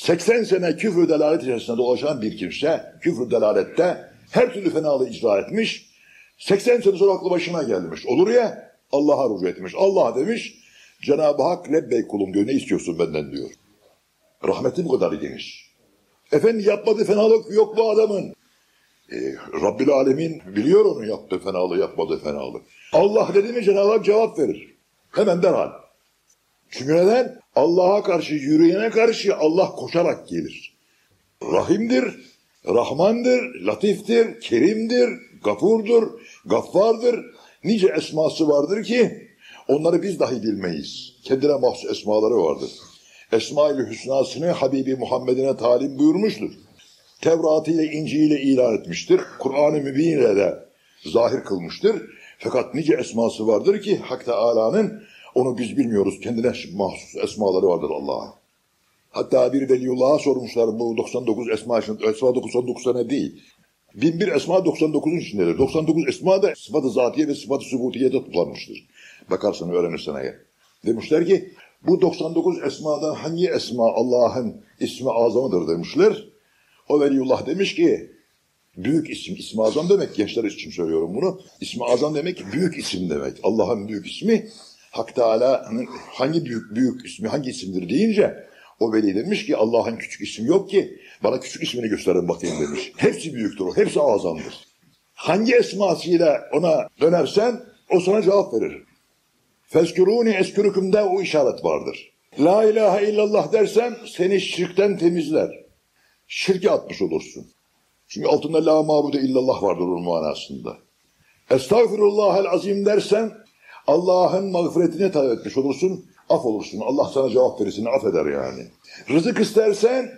80 sene küfür delalet içerisinde dolaşan bir kimse küfür delalette her türlü fenalığı icra etmiş. 80 sene sonra aklı başına gelmiş. Olur ya Allah'a rücu etmiş. Allah demiş Cenab-ı Hak lebbey kulum diyor ne istiyorsun benden diyor. Rahmeti bu kadar geniş. Efendi yapmadığı fenalık yok bu adamın. E, Rabbil Alemin biliyor onun yaptığı fenalığı yapmadığı fenalığı. Allah dedi mi Cenab-ı Hak cevap verir. Hemen derhal. Çünkü neden? Allah'a karşı yürüyene karşı Allah koşarak gelir. Rahimdir, Rahmandır, Latiftir, Kerimdir, Gafurdur, Gaffardır. Nice esması vardır ki onları biz dahi bilmeyiz. Kendine mahsus esmaları vardır. Esma-i Hüsna'sını Habibi Muhammed'ine talim buyurmuştur. Tevrat'ı ile İncil'i ilan etmiştir. Kur'an-ı Mübin ile de zahir kılmıştır. Fakat nice esması vardır ki Hak Teala'nın onu biz bilmiyoruz. Kendine mahsus esmaları vardır Allah'a. Hatta bir Veliullah'a sormuşlar bu 99 esma için. Esma 99 tane değil. 1001 esma 99'un içindedir. 99 esma da sıfatı zatiye ve sıfatı sübutiyede toplanmıştır. Bakarsan öğrenirsen eğer. Demişler ki bu 99 esmadan hangi esma Allah'ın ismi azamıdır demişler. O Veliullah demiş ki büyük isim, ismi azam demek gençler için söylüyorum bunu. İsmi azam demek büyük isim demek. Allah'ın büyük ismi Hak Teala'nın hangi büyük büyük ismi hangi isimdir deyince o veli demiş ki Allah'ın küçük ismi yok ki bana küçük ismini gösterin bakayım demiş. Hepsi büyüktür o, hepsi azamdır. Hangi esmasıyla ona dönersen o sana cevap verir. Fezkuruni eskürükümde o işaret vardır. La ilahe illallah dersen seni şirkten temizler. Şirke atmış olursun. Çünkü altında la mabude illallah vardır onun manasında. Estağfirullahel azim dersen Allah'ın mağfiretini talep etmiş olursun, af olursun. Allah sana cevap verir, affeder yani. Rızık istersen,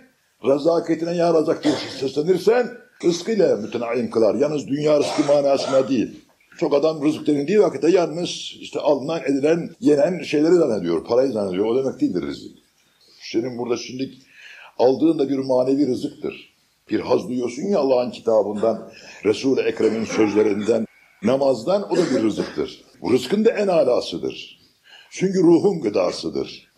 rezaketine ya razak diye seslenirsen, rızkıyla mütenaim kılar. Yalnız dünya rızkı manasına değil. Çok adam rızık denildiği vakitte yalnız işte alınan, edilen, yenen şeyleri zannediyor, parayı zannediyor. O demek değildir rızık. Senin burada şimdi aldığın da bir manevi rızıktır. Bir haz duyuyorsun ya Allah'ın kitabından, Resul-i Ekrem'in sözlerinden, namazdan o da bir rızıktır. Bu rızkın da en alasıdır. Çünkü ruhun gıdasıdır.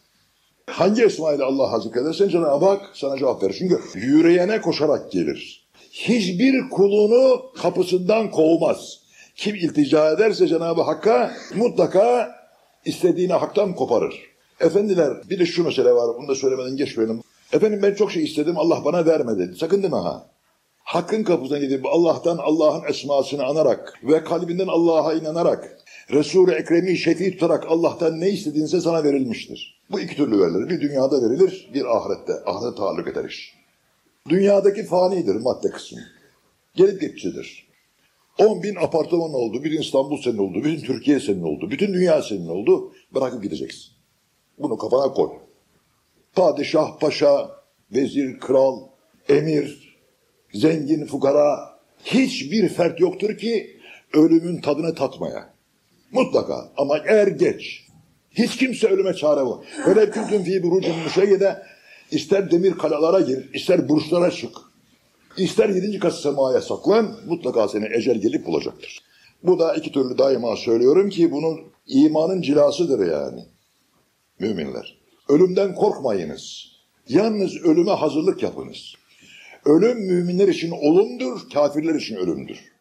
Hangi esma ile Allah'a zikredersen Cenab-ı Hak sana cevap verir. Çünkü yüreğine koşarak gelir. Hiçbir kulunu kapısından kovmaz. Kim iltica ederse Cenab-ı Hakk'a mutlaka istediğini haktan koparır. Efendiler bir de şu mesele var. Bunu da söylemeden geçmeyelim. Efendim ben çok şey istedim Allah bana vermedi. Sakın deme ha. Hakkın kapısına gidip Allah'tan Allah'ın esmasını anarak ve kalbinden Allah'a inanarak Resul-i Ekrem'i şefi tutarak Allah'tan ne istediğinse sana verilmiştir. Bu iki türlü verilir. Bir dünyada verilir, bir ahirette. Ahirete taalluk eder iş. Dünyadaki fanidir madde kısmı. Gelip geçicidir. 10 bin apartman oldu, bir İstanbul senin oldu, bütün Türkiye senin oldu, bütün dünya senin oldu. Bırakıp gideceksin. Bunu kafana koy. Padişah, paşa, vezir, kral, emir, zengin, fukara hiçbir fert yoktur ki ölümün tadını tatmaya. Mutlaka ama eğer geç. Hiç kimse ölüme çare var. Öyle küntün fi burucun müşeyyede ister demir kalalara gir, ister burçlara çık, ister yedinci kat semaya saklan, mutlaka seni ecel gelip bulacaktır. Bu da iki türlü daima söylüyorum ki bunun imanın cilasıdır yani. Müminler. Ölümden korkmayınız. Yalnız ölüme hazırlık yapınız. Ölüm müminler için olumdur, kafirler için ölümdür.